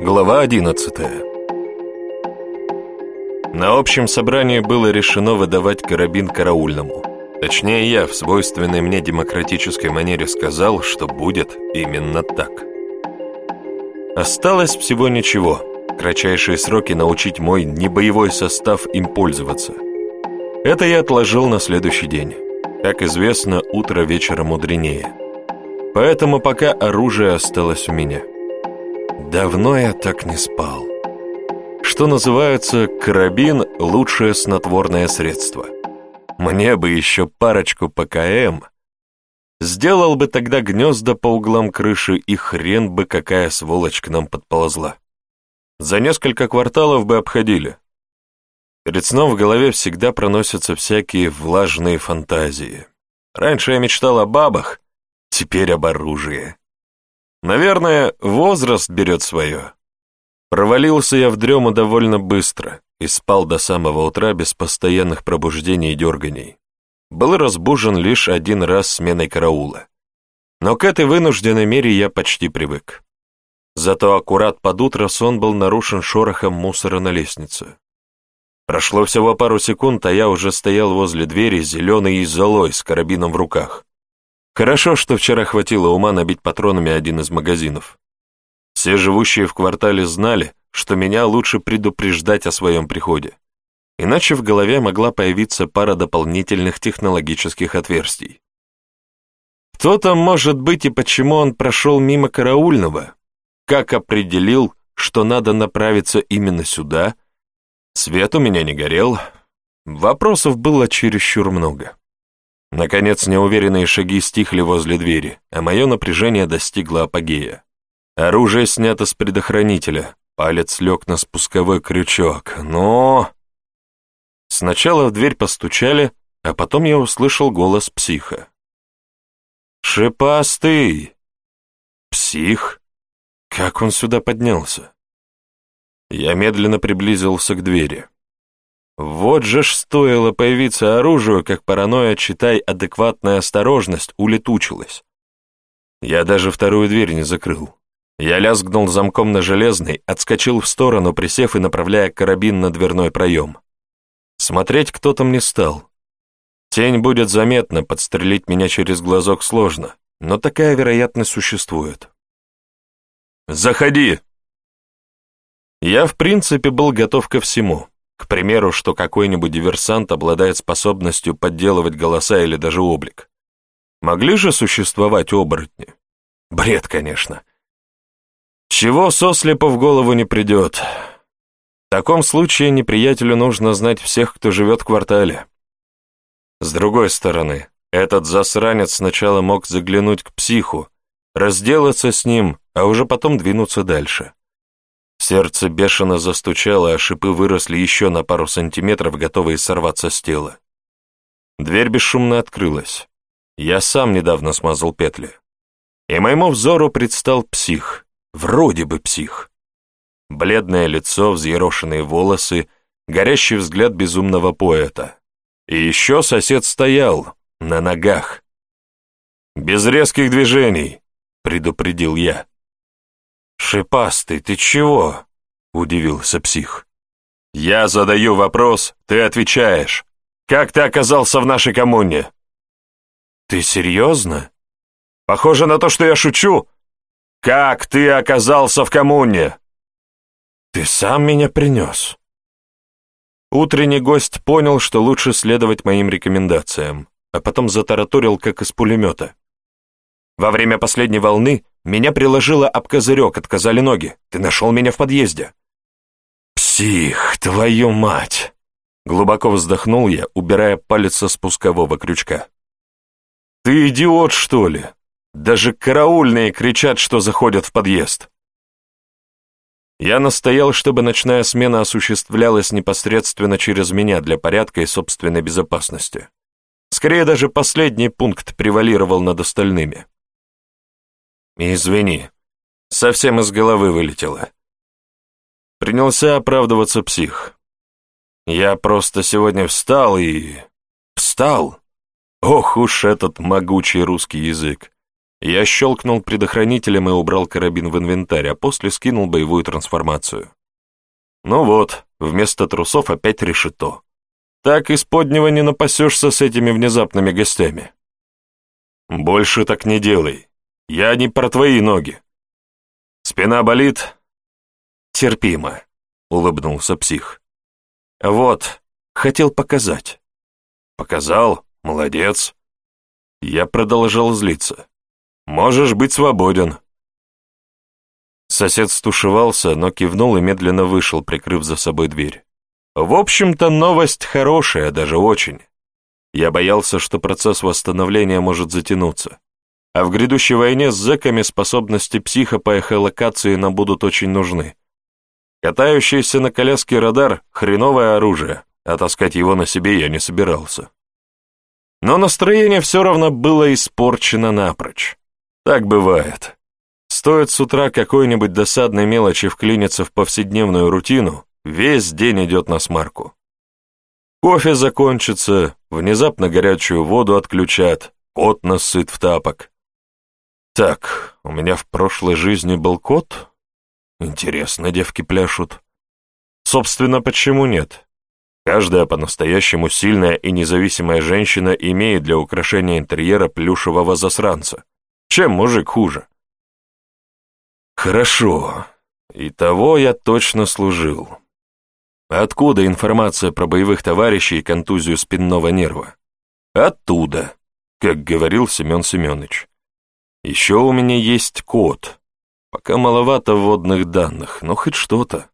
Глава 11 На общем собрании было решено выдавать карабин караульному. Точнее, я в свойственной мне демократической манере сказал, что будет именно так. Осталось всего ничего. Кратчайшие сроки научить мой небоевой состав им пользоваться. Это я отложил на следующий день. Как известно, утро вечера мудренее. Поэтому пока оружие осталось у меня. Давно я так не спал. Что называется, карабин — лучшее снотворное средство. Мне бы еще парочку ПКМ. Сделал бы тогда гнезда по углам крыши, и хрен бы какая сволочь к нам подползла. За несколько кварталов бы обходили. Перед сном в голове всегда проносятся всякие влажные фантазии. Раньше я мечтал о бабах, теперь об оружии. Наверное, возраст берет свое. Провалился я в дрему довольно быстро и спал до самого утра без постоянных пробуждений и дерганий. Был разбужен лишь один раз сменой караула. Но к этой вынужденной мере я почти привык. Зато аккурат под утро сон был нарушен шорохом мусора на лестнице. Прошло всего пару секунд, а я уже стоял возле двери, зеленый и золой, с карабином в руках. Хорошо, что вчера хватило ума набить патронами один из магазинов. Все живущие в квартале знали, что меня лучше предупреждать о своем приходе. Иначе в голове могла появиться пара дополнительных технологических отверстий. Кто там может быть и почему он прошел мимо караульного? Как определил, что надо направиться именно сюда? Свет у меня не горел. Вопросов было чересчур много. Наконец, неуверенные шаги стихли возле двери, а мое напряжение достигло апогея. Оружие снято с предохранителя, палец лег на спусковой крючок, но... Сначала в дверь постучали, а потом я услышал голос психа. «Шипастый!» «Псих? Как он сюда поднялся?» Я медленно приблизился к двери. Вот же ж стоило появиться оружию, как паранойя, читай, адекватная осторожность, улетучилась. Я даже вторую дверь не закрыл. Я лязгнул замком на железный, отскочил в сторону, присев и направляя карабин на дверной проем. Смотреть кто там не стал. Тень будет заметна, подстрелить меня через глазок сложно, но такая вероятность существует. «Заходи!» Я, в принципе, был готов ко всему. К примеру, что какой-нибудь диверсант обладает способностью подделывать голоса или даже облик. Могли же существовать оборотни? Бред, конечно. Чего сослепа в голову не придет. В таком случае неприятелю нужно знать всех, кто живет в квартале. С другой стороны, этот засранец сначала мог заглянуть к психу, разделаться с ним, а уже потом двинуться дальше. Сердце бешено застучало, а шипы выросли еще на пару сантиметров, готовые сорваться с тела. Дверь бесшумно открылась. Я сам недавно смазал петли. И моему взору предстал псих. Вроде бы псих. Бледное лицо, взъерошенные волосы, горящий взгляд безумного поэта. И еще сосед стоял, на ногах. «Без резких движений», — предупредил я. «Шипастый, ты чего?» — удивился псих. «Я задаю вопрос, ты отвечаешь. Как ты оказался в нашей коммуне?» «Ты серьезно?» «Похоже на то, что я шучу. Как ты оказался в коммуне?» «Ты сам меня принес». Утренний гость понял, что лучше следовать моим рекомендациям, а потом затараторил, как из пулемета. Во время последней волны меня приложило об козырек, отказали ноги. Ты нашел меня в подъезде». «Псих, твою мать!» Глубоко вздохнул я, убирая палец со спускового крючка. «Ты идиот, что ли? Даже караульные кричат, что заходят в подъезд». Я настоял, чтобы ночная смена осуществлялась непосредственно через меня для порядка и собственной безопасности. Скорее, даже последний пункт превалировал над остальными. «Извини, совсем из головы вылетело». Принялся оправдываться псих. «Я просто сегодня встал и... встал. Ох уж этот могучий русский язык. Я щелкнул предохранителем и убрал карабин в инвентарь, а после скинул боевую трансформацию. Ну вот, вместо трусов опять решето. Так из поднего не напасешься с этими внезапными гостями. Больше так не делай. Я не про твои ноги. Спина болит? Терпимо, улыбнулся псих. Вот, хотел показать. Показал? Молодец. Я продолжал злиться. Можешь быть свободен. Сосед стушевался, но кивнул и медленно вышел, прикрыв за собой дверь. В общем-то, новость хорошая, даже очень. Я боялся, что процесс восстановления может затянуться. А в грядущей войне с зэками способности психа по эхолокации нам будут очень нужны. Катающийся на коляске радар — хреновое оружие, а таскать его на себе я не собирался. Но настроение все равно было испорчено напрочь. Так бывает. Стоит с утра какой-нибудь досадной мелочи вклиниться в повседневную рутину, весь день идет на смарку. Кофе закончится, внезапно горячую воду отключат, кот насыт в тапок. Так, у меня в прошлой жизни был кот? Интересно, девки пляшут. Собственно, почему нет? Каждая по-настоящему сильная и независимая женщина имеет для украшения интерьера плюшевого засранца. Чем мужик хуже? Хорошо. И того я точно служил. Откуда информация про боевых товарищей и контузию спинного нерва? Оттуда, как говорил Семен Семенович. Еще у меня есть код. Пока маловато вводных данных, но хоть что-то.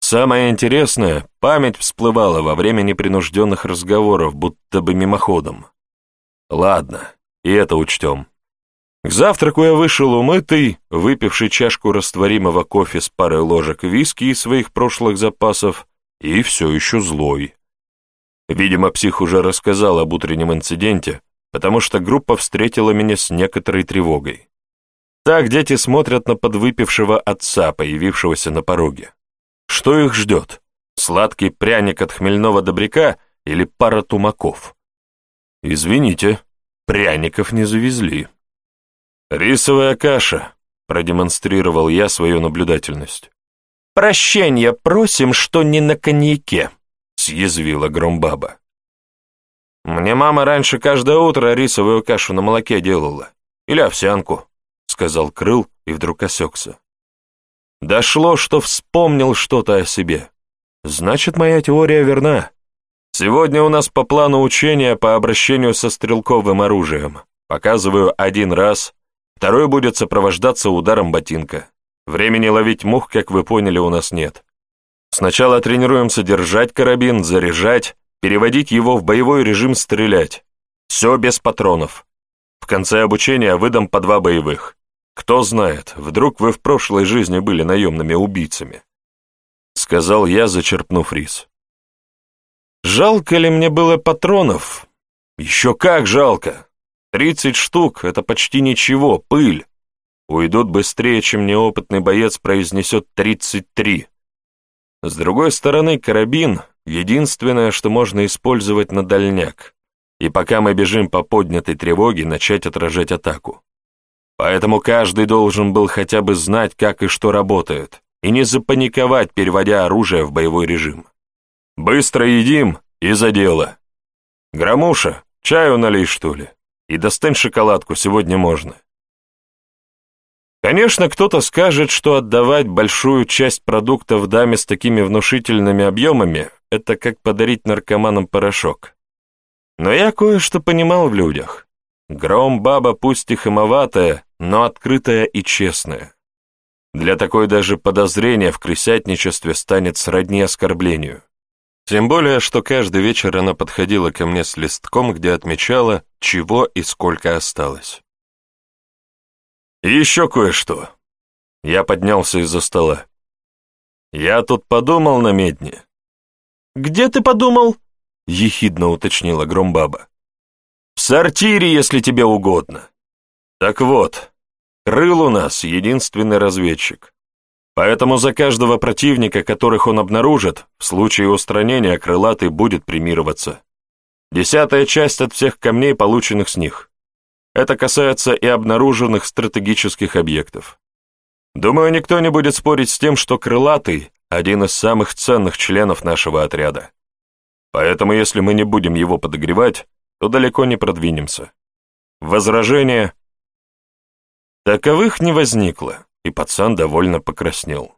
Самое интересное, память всплывала во время непринужденных разговоров, будто бы мимоходом. Ладно, и это учтем. К завтраку я вышел умытый, выпивший чашку растворимого кофе с парой ложек виски из своих прошлых запасов, и все еще злой. Видимо, псих уже рассказал об утреннем инциденте, потому что группа встретила меня с некоторой тревогой. Так дети смотрят на подвыпившего отца, появившегося на пороге. Что их ждет? Сладкий пряник от хмельного добряка или пара тумаков? Извините, пряников не завезли. «Рисовая каша», — продемонстрировал я свою наблюдательность. «Прощения просим, что не на коньяке», — съязвила Громбаба. «Мне мама раньше каждое утро рисовую кашу на молоке делала. Или овсянку», — сказал Крыл и вдруг осекся. Дошло, что вспомнил что-то о себе. Значит, моя теория верна. Сегодня у нас по плану учения по обращению со стрелковым оружием. Показываю один раз, второй будет сопровождаться ударом ботинка. Времени ловить мух, как вы поняли, у нас нет. Сначала тренируемся держать карабин, заряжать, переводить его в боевой режим стрелять. Все без патронов. В конце обучения выдам по два боевых. Кто знает, вдруг вы в прошлой жизни были наемными убийцами. Сказал я, зачерпнув рис. Жалко ли мне было патронов? Еще как жалко. Тридцать штук — это почти ничего, пыль. Уйдут быстрее, чем неопытный боец произнесет тридцать три. С другой стороны, карабин — единственное, что можно использовать на дальняк, и пока мы бежим по поднятой тревоге, начать отражать атаку. Поэтому каждый должен был хотя бы знать, как и что работает, и не запаниковать, переводя оружие в боевой режим. Быстро едим и за дело. Громуша, чаю налей, что ли? И достань шоколадку, сегодня можно. Конечно, кто-то скажет, что отдавать большую часть продуктов даме с такими внушительными объемами – это как подарить наркоманам порошок. Но я кое-что понимал в людях. Гром баба пусть и хамоватая, но открытая и честная. Для такой даже подозрение в крысятничестве станет сродни оскорблению. Тем более, что каждый вечер она подходила ко мне с листком, где отмечала, чего и сколько осталось. И еще кое-что. Я поднялся из-за стола. Я тут подумал на медне. «Где ты подумал?» — ехидно уточнила Громбаба. «В сортире, если тебе угодно. Так вот, Крыл у нас единственный разведчик. Поэтому за каждого противника, которых он обнаружит, в случае устранения крылатый будет премироваться. Десятая часть от всех камней, полученных с них. Это касается и обнаруженных стратегических объектов. Думаю, никто не будет спорить с тем, что крылатый — один из самых ценных членов нашего отряда. Поэтому если мы не будем его подогревать, то далеко не продвинемся. Возражения? Таковых не возникло, и пацан довольно покраснел.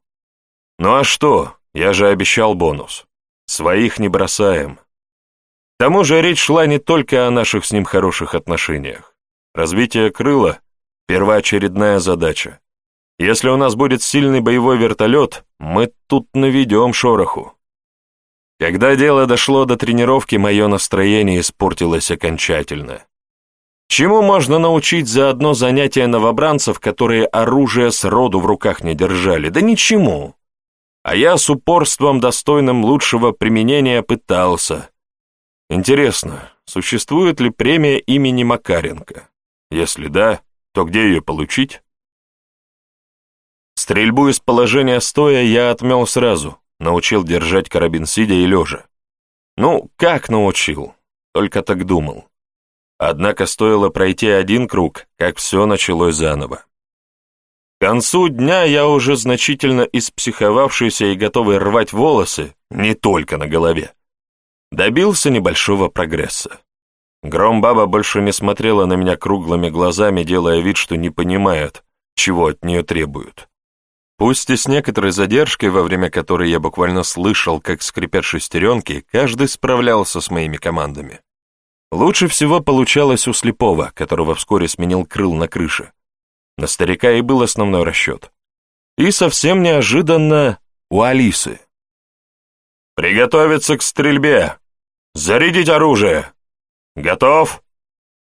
Ну а что, я же обещал бонус. Своих не бросаем. К тому же речь шла не только о наших с ним хороших отношениях. Развитие крыла — первоочередная задача. Если у нас будет сильный боевой вертолет, мы тут наведем шороху. Когда дело дошло до тренировки, мое настроение испортилось окончательно. Чему можно научить за одно занятие новобранцев, которые оружие сроду в руках не держали? Да ничему. А я с упорством, достойным лучшего применения, пытался. Интересно, существует ли премия имени Макаренко? Если да, то где ее получить? Стрельбу из положения стоя я отмел сразу, Научил держать карабин сидя и лежа. Ну, как научил? Только так думал. Однако стоило пройти один круг, как все началось заново. К концу дня я уже значительно испсиховавшийся и готовый рвать волосы, не только на голове, добился небольшого прогресса. Громбаба больше не смотрела на меня круглыми глазами, делая вид, что не понимает, чего от нее требуют. Пусть и с некоторой задержкой, во время которой я буквально слышал, как скрипят шестеренки, каждый справлялся с моими командами. Лучше всего получалось у слепого, которого вскоре сменил крыл на крыше. На старика и был основной расчет. И совсем неожиданно у Алисы. «Приготовиться к стрельбе! Зарядить оружие! Готов?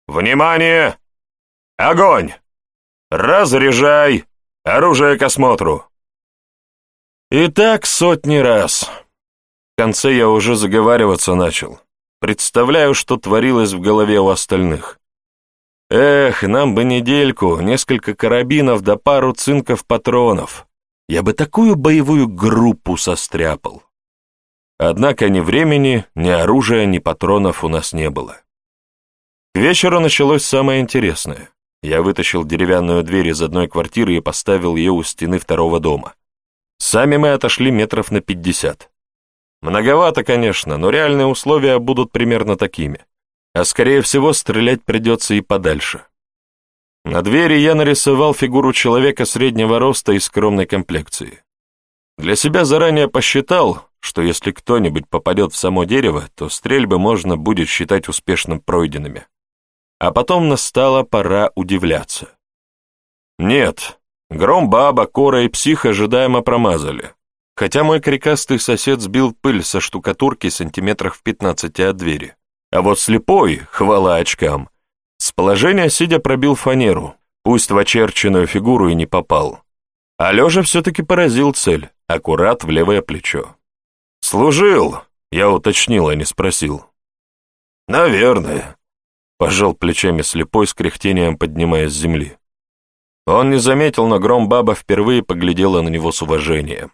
Внимание! Огонь! Разряжай!» Оружие к осмотру!» И так сотни раз. В конце я уже заговариваться начал. Представляю, что творилось в голове у остальных. Эх, нам бы недельку, несколько карабинов да пару цинков патронов. Я бы такую боевую группу состряпал. Однако ни времени, ни оружия, ни патронов у нас не было. К вечеру началось самое интересное. Я вытащил деревянную дверь из одной квартиры и поставил ее у стены второго дома. Сами мы отошли метров на пятьдесят. Многовато, конечно, но реальные условия будут примерно такими. А скорее всего, стрелять придется и подальше. На двери я нарисовал фигуру человека среднего роста и скромной комплекции. Для себя заранее посчитал, что если кто-нибудь попадет в само дерево, то стрельбы можно будет считать успешно пройденными. А потом настала пора удивляться. Нет, гром баба, кора и псих ожидаемо промазали. Хотя мой крикастый сосед сбил пыль со штукатурки сантиметрах в пятнадцати от двери. А вот слепой, хвала очкам, с положения сидя пробил фанеру, пусть в очерченную фигуру и не попал. А лежа все-таки поразил цель, аккурат в левое плечо. «Служил?» — я уточнил, а не спросил. «Наверное», Пожал плечами слепой с кряхтением, поднимаясь с земли. Он не заметил, но гром баба впервые поглядела на него с уважением.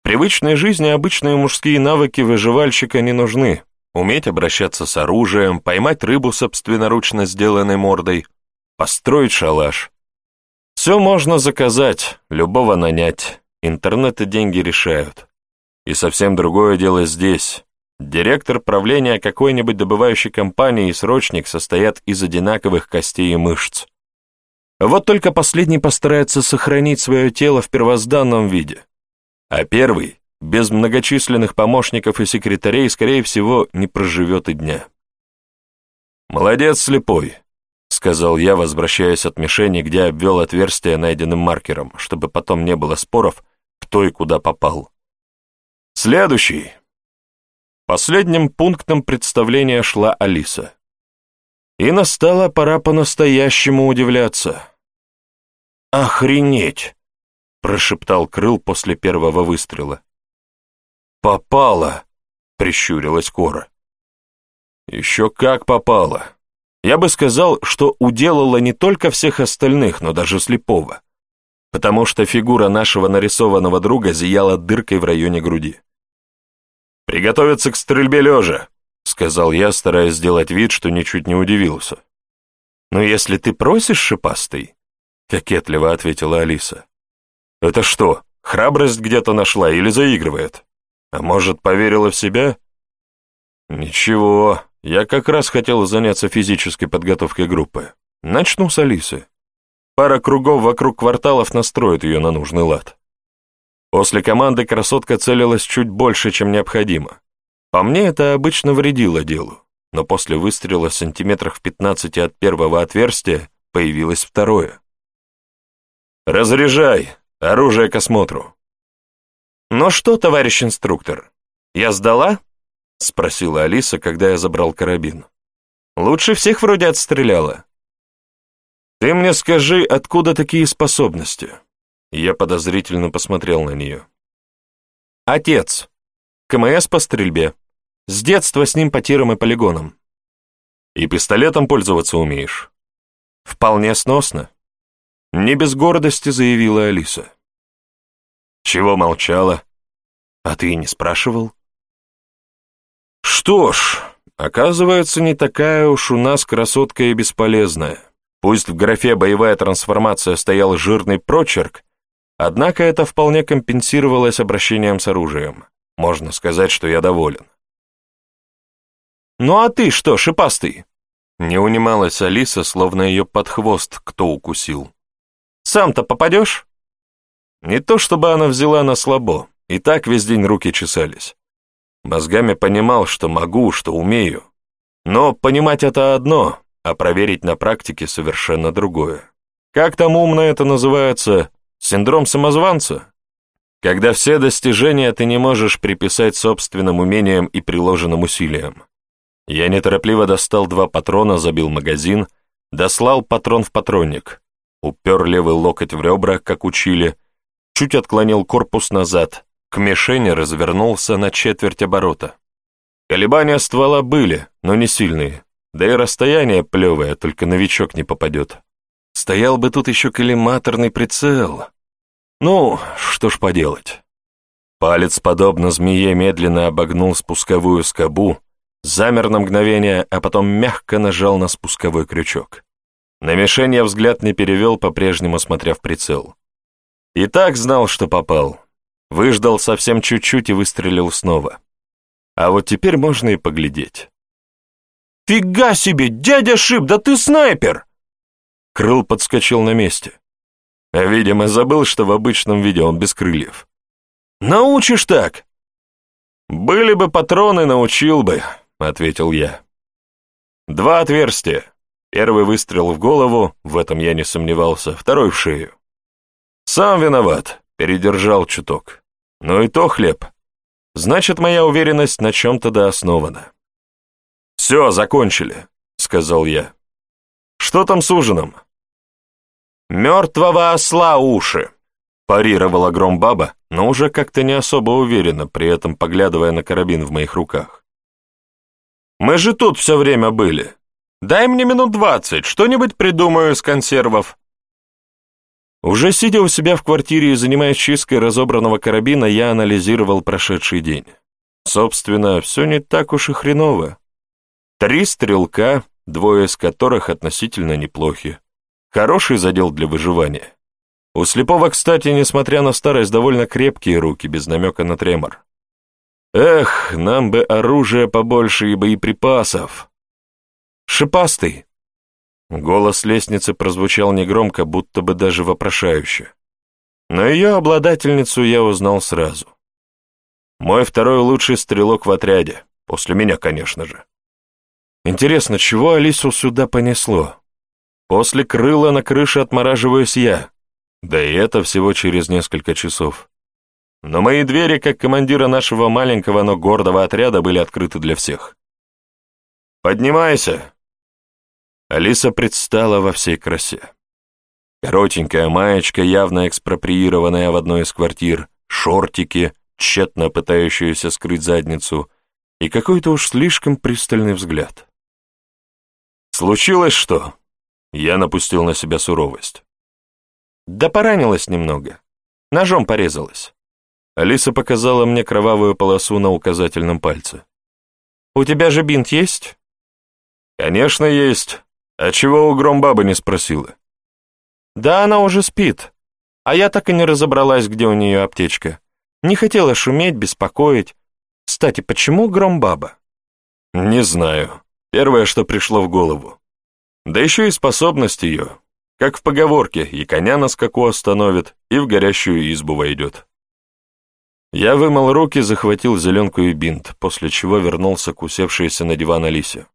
В привычной жизни обычные мужские навыки выживальщика не нужны. Уметь обращаться с оружием, поймать рыбу собственноручно сделанной мордой, построить шалаш. Все можно заказать, любого нанять. Интернет и деньги решают. И совсем другое дело здесь. Директор правления какой-нибудь добывающей компании и срочник состоят из одинаковых костей и мышц. Вот только последний постарается сохранить свое тело в первозданном виде, а первый, без многочисленных помощников и секретарей, скорее всего, не проживет и дня. «Молодец, слепой», — сказал я, возвращаясь от мишени, где обвел отверстие найденным маркером, чтобы потом не было споров, кто и куда попал. «Следующий», Последним пунктом представления шла Алиса. И настала пора по-настоящему удивляться. «Охренеть!» — прошептал Крыл после первого выстрела. «Попало!» — прищурилась Кора. «Еще как попало!» Я бы сказал, что уделала не только всех остальных, но даже слепого, потому что фигура нашего нарисованного друга зияла дыркой в районе груди. «Приготовиться к стрельбе лежа», — сказал я, стараясь сделать вид, что ничуть не удивился. «Ну, если ты просишь, шипастый», — кокетливо ответила Алиса. «Это что, храбрость где-то нашла или заигрывает? А может, поверила в себя?» «Ничего, я как раз хотел заняться физической подготовкой группы. Начну с Алисы. Пара кругов вокруг кварталов настроит ее на нужный лад. После команды красотка целилась чуть больше, чем необходимо. По мне это обычно вредило делу, но после выстрела сантиметрах в 15 от первого отверстия появилось второе. «Разряжай! Оружие к осмотру!» «Ну что, товарищ инструктор, я сдала?» — спросила Алиса, когда я забрал карабин. «Лучше всех вроде отстреляла». «Ты мне скажи, откуда такие способности?» Я подозрительно посмотрел на нее. «Отец. КМС по стрельбе. С детства с ним по тирам и полигонам. И пистолетом пользоваться умеешь? Вполне сносно. Не без гордости заявила Алиса. Чего молчала? А ты и не спрашивал? Что ж, оказывается, не такая уж у нас красотка и бесполезная. Пусть в графе «боевая трансформация» стоял жирный прочерк, однако это вполне компенсировалось обращением с оружием. Можно сказать, что я доволен. «Ну а ты что, шипастый?» Не унималась Алиса, словно ее под хвост кто укусил. «Сам-то попадешь?» Не то чтобы она взяла на слабо, и так весь день руки чесались. Мозгами понимал, что могу, что умею. Но понимать это одно, а проверить на практике совершенно другое. Как там умно это называется? Синдром самозванца? Когда все достижения ты не можешь приписать собственным умениям и приложенным усилиям. Я неторопливо достал два патрона, забил магазин, дослал патрон в патронник, упер левый локоть в ребра, как учили, чуть отклонил корпус назад, к мишени развернулся на четверть оборота. Колебания ствола были, но не сильные, да и расстояние плевое, только новичок не попадет. Стоял бы тут еще коллиматорный прицел. Ну, что ж поделать. Палец, подобно змее, медленно обогнул спусковую скобу, замер на мгновение, а потом мягко нажал на спусковой крючок. На мишень я взгляд не перевел, по-прежнему смотря в прицел. И так знал, что попал. Выждал совсем чуть-чуть и выстрелил снова. А вот теперь можно и поглядеть. «Фига себе, дядя Шип, да ты снайпер!» Крыл подскочил на месте. Видимо, забыл, что в обычном виде он без крыльев. «Научишь так?» «Были бы патроны, научил бы», — ответил я. «Два отверстия. Первый выстрел в голову, в этом я не сомневался, второй в шею. Сам виноват, передержал чуток. Но и то хлеб. Значит, моя уверенность на чем-то да основана». «Все, закончили», — сказал я. «Что там с ужином?» «Мертвого осла уши», — парировала громбаба, но уже как-то не особо уверенно, при этом поглядывая на карабин в моих руках. Мы же тут все время были. Дай мне минут двадцать, что-нибудь придумаю из консервов». Уже сидя у себя в квартире и занимаясь чисткой разобранного карабина, я анализировал прошедший день. Собственно, все не так уж и хреново. Три стрелка, двое из которых относительно неплохи. Хороший задел для выживания. У слепого, кстати, несмотря на старость, довольно крепкие руки, без намека на тремор. Эх, нам бы оружия побольше и боеприпасов. Шипастый. Голос лестницы прозвучал негромко, будто бы даже вопрошающе. Но ее обладательницу я узнал сразу. Мой второй лучший стрелок в отряде, после меня, конечно же. Интересно, чего Алису сюда понесло? После крыла на крыше отмораживаюсь я, да и это всего через несколько часов. Но мои двери, как командира нашего маленького, но гордого отряда, были открыты для всех. «Поднимайся!» Алиса предстала во всей красе. Коротенькая маечка, явно экспроприированная в одной из квартир, шортики, тщетно пытающиеся скрыть задницу, и какой-то уж слишком пристальный взгляд. «Случилось что?» Я напустил на себя суровость. «Да поранилась немного. Ножом порезалась. Алиса показала мне кровавую полосу на указательном пальце. «У тебя же бинт есть?» «Конечно, есть. А чего у Громбабы не спросила? Да она уже спит. А я так и не разобралась, где у нее аптечка. Не хотела шуметь, беспокоить. Кстати, почему Громбаба? Не знаю. Первое, что пришло в голову. Да еще и способность ее. Как в поговорке, и коня на скаку остановит, и в горящую избу войдет. Я вымыл руки, захватил зеленку и бинт, после чего вернулся к усевшейся на диван Алисе.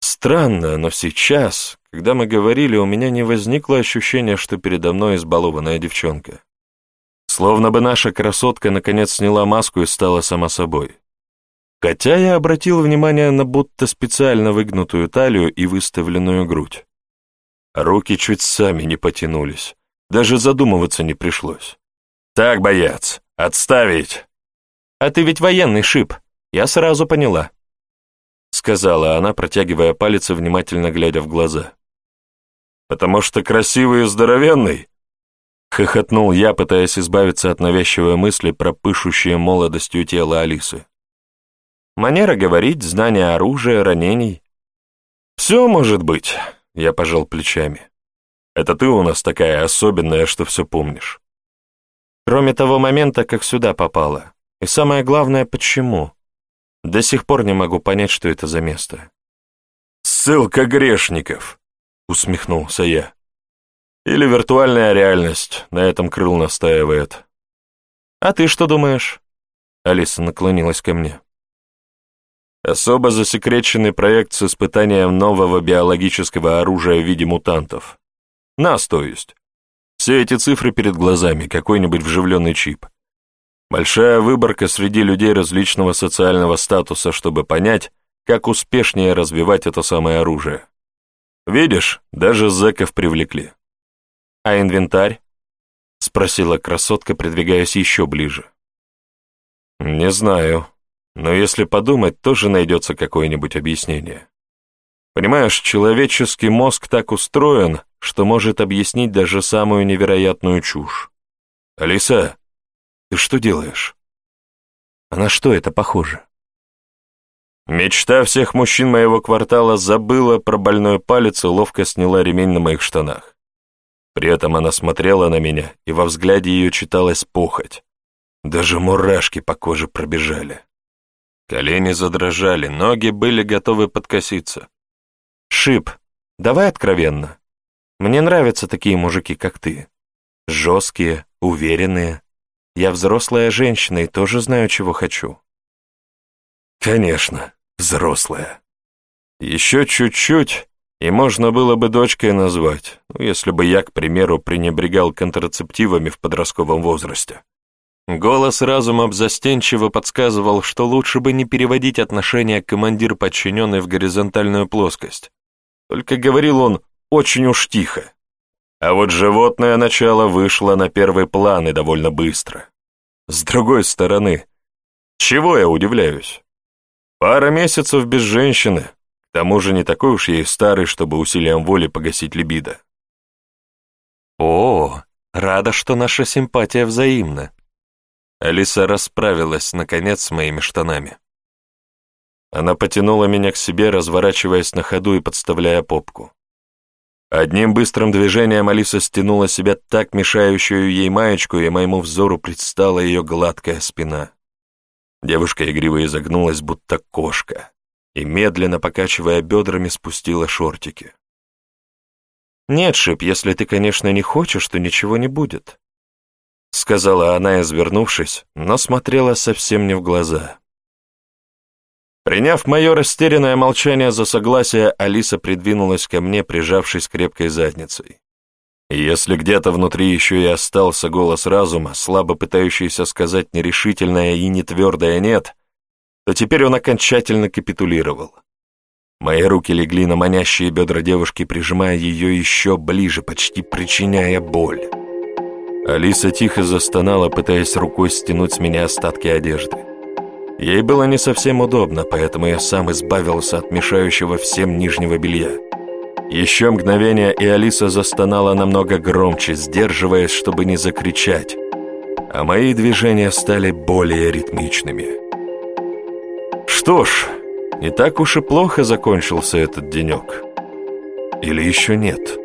Странно, но сейчас, когда мы говорили, у меня не возникло ощущения, что передо мной избалованная девчонка. Словно бы наша красотка наконец сняла маску и стала сама собой. Хотя я обратил внимание на будто специально выгнутую талию и выставленную грудь. Руки чуть сами не потянулись, даже задумываться не пришлось. «Так, боец, отставить!» «А ты ведь военный шип, я сразу поняла», — сказала она, протягивая палец и внимательно глядя в глаза. «Потому что красивый и здоровенный?» Хохотнул я, пытаясь избавиться от навязчивой мысли про пышущее молодостью тело Алисы. Манера говорить, знание оружия, ранений. «Все может быть», — я пожал плечами. «Это ты у нас такая особенная, что все помнишь». Кроме того момента, как сюда попала. И самое главное, почему. До сих пор не могу понять, что это за место. «Ссылка грешников», — усмехнулся я. «Или виртуальная реальность, на этом Крыл настаивает». «А ты что думаешь?» Алиса наклонилась ко мне. Особо засекреченный проект с испытанием нового биологического оружия в виде мутантов. Нас, то есть. Все эти цифры перед глазами, какой-нибудь вживленный чип. Большая выборка среди людей различного социального статуса, чтобы понять, как успешнее развивать это самое оружие. Видишь, даже зэков привлекли. «А инвентарь?» — спросила красотка, придвигаясь еще ближе. «Не знаю», но если подумать, тоже найдется какое-нибудь объяснение. Понимаешь, человеческий мозг так устроен, что может объяснить даже самую невероятную чушь. Алиса, ты что делаешь? А на что это похоже? Мечта всех мужчин моего квартала забыла про больной палец и ловко сняла ремень на моих штанах. При этом она смотрела на меня, и во взгляде ее читалась похоть. Даже мурашки по коже пробежали. Колени задрожали, ноги были готовы подкоситься. «Шип, давай откровенно. Мне нравятся такие мужики, как ты. Жесткие, уверенные. Я взрослая женщина и тоже знаю, чего хочу». «Конечно, взрослая. Еще чуть-чуть, и можно было бы дочкой назвать, ну, если бы я, к примеру, пренебрегал контрацептивами в подростковом возрасте». Голос разума застенчиво подсказывал, что лучше бы не переводить отношения командир-подчиненный в горизонтальную плоскость. Только говорил он очень уж тихо. А вот животное начало вышло на первый план и довольно быстро. С другой стороны, чего я удивляюсь? Пара месяцев без женщины, к тому же не такой уж я и старый, чтобы усилием воли погасить либидо. О, рада, что наша симпатия взаимна, Алиса расправилась, наконец, с моими штанами. Она потянула меня к себе, разворачиваясь на ходу и подставляя попку. Одним быстрым движением Алиса стянула себя так мешающую ей маечку, и моему взору предстала ее гладкая спина. Девушка игриво изогнулась, будто кошка, и, медленно покачивая бедрами, спустила шортики. «Нет, Шип, если ты, конечно, не хочешь, то ничего не будет. — сказала она, извернувшись, но смотрела совсем не в глаза. Приняв мое растерянное молчание за согласие, Алиса придвинулась ко мне, прижавшись крепкой задницей. Если где-то внутри еще и остался голос разума, слабо пытающийся сказать нерешительное и нетвердое «нет», то теперь он окончательно капитулировал. Мои руки легли на манящие бедра девушки, прижимая ее еще ближе, почти причиняя боль. Алиса тихо застонала, пытаясь рукой стянуть с меня остатки одежды. Ей было не совсем удобно, поэтому я сам избавился от мешающего всем нижнего белья. Еще мгновение, и Алиса застонала намного громче, сдерживаясь, чтобы не закричать, а мои движения стали более ритмичными. Что ж, не так уж и плохо закончился этот денек. Или еще нет?